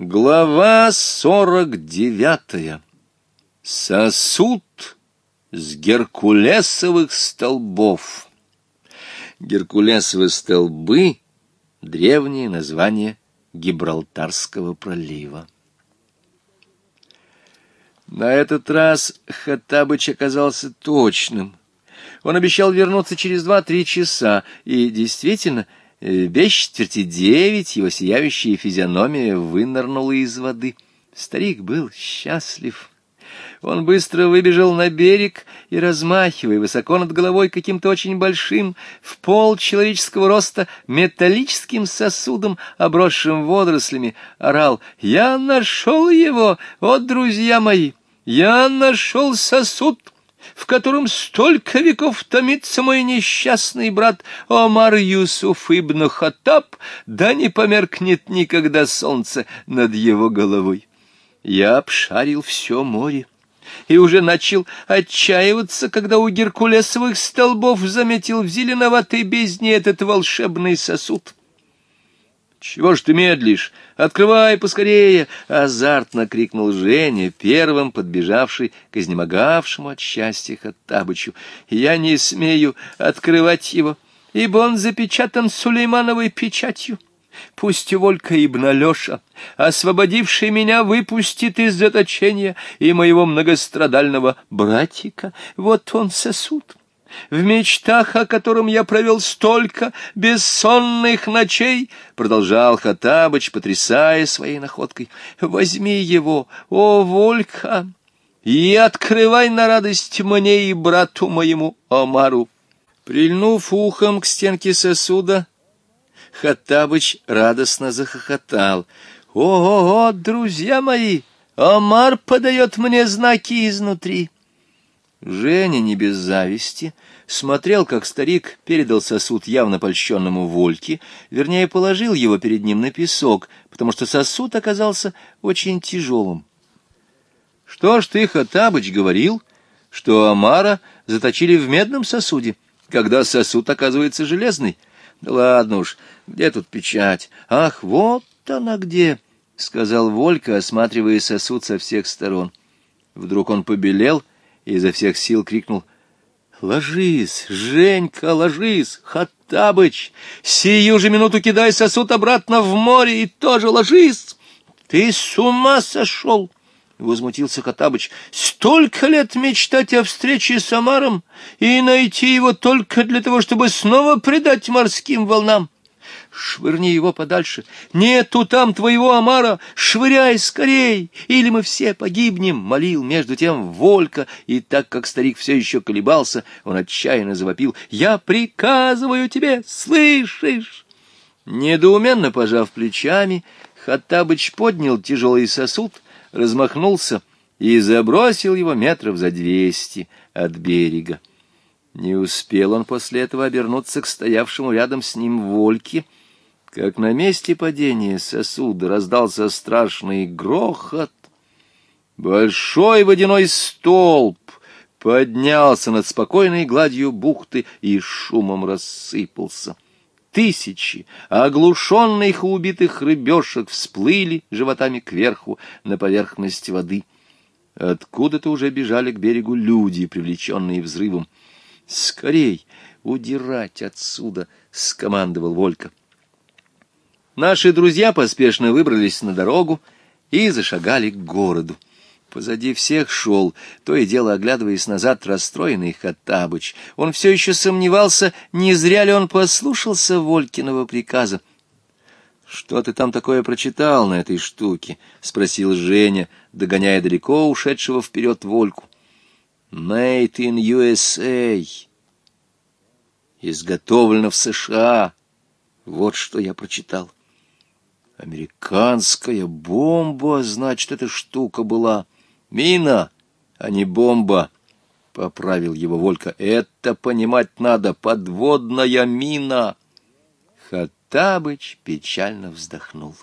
Глава сорок девятая. Сосуд с геркулесовых столбов. Геркулесовые столбы — древнее название Гибралтарского пролива. На этот раз Хаттабыч оказался точным. Он обещал вернуться через два-три часа, и действительно — Э, Без четверти девять его сияющая физиономия вынырнула из воды. Старик был счастлив. Он быстро выбежал на берег и, размахивая высоко над головой каким-то очень большим, в пол человеческого роста, металлическим сосудом, обросшим водорослями, орал «Я нашел его! О, друзья мои! Я нашел сосуд!» в котором столько веков томится мой несчастный брат Омар Юсуф ибн Хаттаб, да не померкнет никогда солнце над его головой. Я обшарил все море и уже начал отчаиваться, когда у геркулесовых столбов заметил в зеленоватой бездне этот волшебный сосуд. «Чего ж ты медлишь? Открывай поскорее!» — азартно крикнул Женя, первым подбежавший к изнемогавшему от счастья Хаттабычу. «Я не смею открывать его, ибо он запечатан Сулеймановой печатью. Пусть Волька ибн Алеша, освободивший меня, выпустит из заточения и моего многострадального братика. Вот он сосуд» в мечтах, о котором я провел столько бессонных ночей, — продолжал Хатабыч, потрясая своей находкой. — Возьми его, о, Волька, и открывай на радость мне и брату моему Омару. Прильнув ухом к стенке сосуда, Хатабыч радостно захохотал. — О-о-о, друзья мои, Омар подает мне знаки изнутри. — Женя, не без зависти, смотрел, как старик передал сосуд явно польщенному Вольке, вернее, положил его перед ним на песок, потому что сосуд оказался очень тяжелым. — Что ж ты, Хатабыч, говорил, что Амара заточили в медном сосуде, когда сосуд оказывается железный? Да ладно уж, где тут печать? Ах, вот она где! — сказал Волька, осматривая сосуд со всех сторон. Вдруг он побелел — и изо всех сил крикнул «Ложись, Женька, ложись, Хаттабыч! Сию же минуту кидай сосуд обратно в море и тоже ложись! Ты с ума сошел!» — возмутился Хаттабыч. — Столько лет мечтать о встрече с Амаром и найти его только для того, чтобы снова предать морским волнам. Швырни его подальше. Нету там твоего омара, швыряй скорей, или мы все погибнем, молил между тем Волька, и так как старик все еще колебался, он отчаянно завопил. Я приказываю тебе, слышишь? Недоуменно пожав плечами, Хаттабыч поднял тяжелый сосуд, размахнулся и забросил его метров за двести от берега. Не успел он после этого обернуться к стоявшему рядом с ним Вольке, — как на месте падения сосуда раздался страшный грохот, большой водяной столб поднялся над спокойной гладью бухты и шумом рассыпался. Тысячи оглушенных и убитых рыбешек всплыли животами кверху на поверхность воды. Откуда-то уже бежали к берегу люди, привлеченные взрывом. «Скорей! Удирать отсюда!» — скомандовал Волька. Наши друзья поспешно выбрались на дорогу и зашагали к городу. Позади всех шел, то и дело оглядываясь назад, расстроенный Хаттабыч. Он все еще сомневался, не зря ли он послушался Волькиного приказа. — Что ты там такое прочитал на этой штуке? — спросил Женя, догоняя далеко ушедшего вперед Вольку. — Made in USA. Изготовлено в США. Вот что я прочитал. Американская бомба, значит, эта штука была. Мина, а не бомба, — поправил его Волька. Это понимать надо, подводная мина. Хаттабыч печально вздохнул.